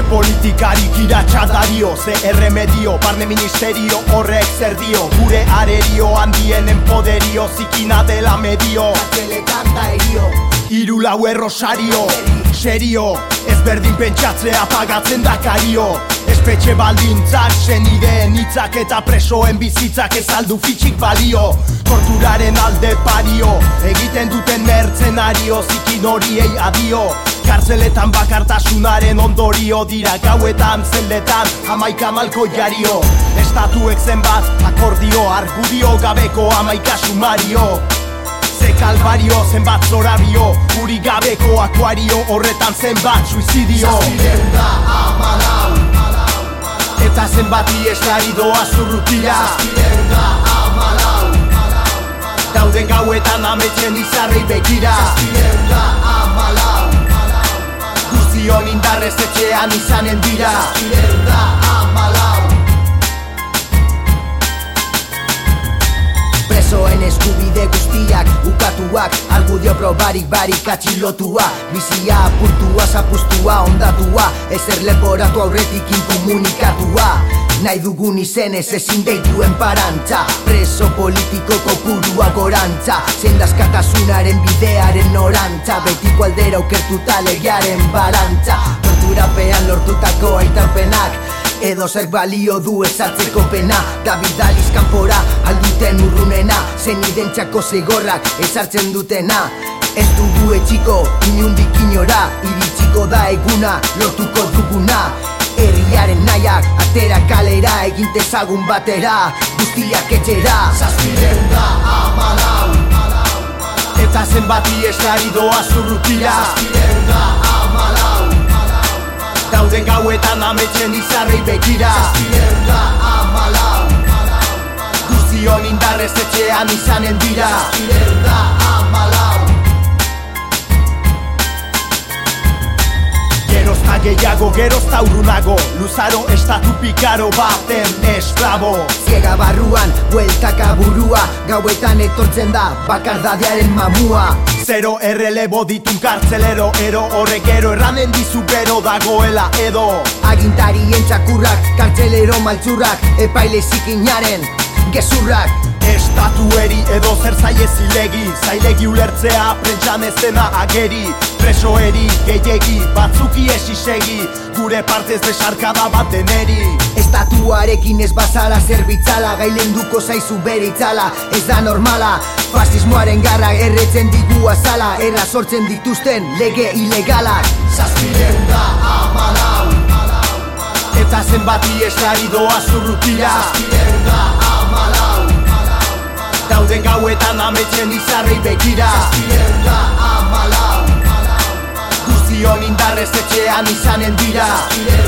politikari gira txadario Ze erremedio, barne ministerio horrek zer dio. Gure arerio handien empoderio Zikina dela medio. Kartzele kanta erio Iru lau errosario Serio, ez berdin pentsatzea pagatzen dakario Espetxe baldintzak, senideen hitzak eta presoen bizitzak ez aldu fitxik balio. Torturaren alde pario, egiten duten mertzenario Zikin horiei adio, Kartzeletan bakartasunaren ondorio dira gauetan zeldetan amaika malko jario. Estatuek zenbat akordio argudio gabeko amaika sumario. Ze kalbario zenbat zorabio Uri gabeko akuario horretan zenbat suizidio. Zazpireun da amalau Eta zenbat ieslari doa zurrutira. Zazpireun da amalau Dauden gauetan ametzen izarrei begira. Zazpireun amalau Guztion indarrez etxean izanen dira. Zazpireun da amalau Presoen eskubide guztiak ukatuak Argudio probarik barik atxilotua Bizia apurtua, zapustua, ondatua Ezer leporatu aurretik inkomunikatua. Nahi dugun izenez ezin deituen parantza. Preso politiko kopurua gorantza Zendazkatasunaren bidearen norantza Betiko aldera okertuta legiaren barantza Torturapean lortutako aitarpenak Edo zer balio du ezartzeko pena. David Daliz kanpora alduten urrunena. Zen identzako zigorrak ezartzen dutena. Ez dugu etxiko inundik inora. Iritsiko da eguna lortuko duguna. Herriaren nahiak atera kalera egin dezagun batera. Guztiak etxera. Zazpireun da amalau Eta zenbat ieslari doa zurrutira. Zazpireun da Dauden gauetan ametzen izarrei begira. Zazpireun da amalau Guztion indarrez etxean izanen dira. Zazpireun da amalau Gerozta gehiago, gerozta urrunago. Luzaro estatu pikaro baten esklabo. Ziega barruan, bueltaka burua. Gauetan etortzen da, bakardadearen mamua Zero errelebo ditun kartzelero Ero horrek gero erranen dizu bero dagoela edo. Agintarien txakurrak, kartzelero maltzurrak Epaile zikinaren, gezurrak Estatueri edo zer zaie zilegi. Zailegi ulertzea prentxan ez dena ageri. Presoeri, gehiegi, batzuki esisegi Gure partez besarkada bat deneri. Estatuarekin ez bazala zerbitzala Gailenduko zaizu beritzala Ez da normala. Fasismoaren garra erretzen digu azala. Erra sortzen dituzten lege ilegalak. Zazpireun da amalau Eta zenbat ieslari doa zurrutira Zazpireun da Dauden gauetan ametzen izarrei begira. Zazpireun da amalau Guztion indarrez etxean izanen dira. Amalau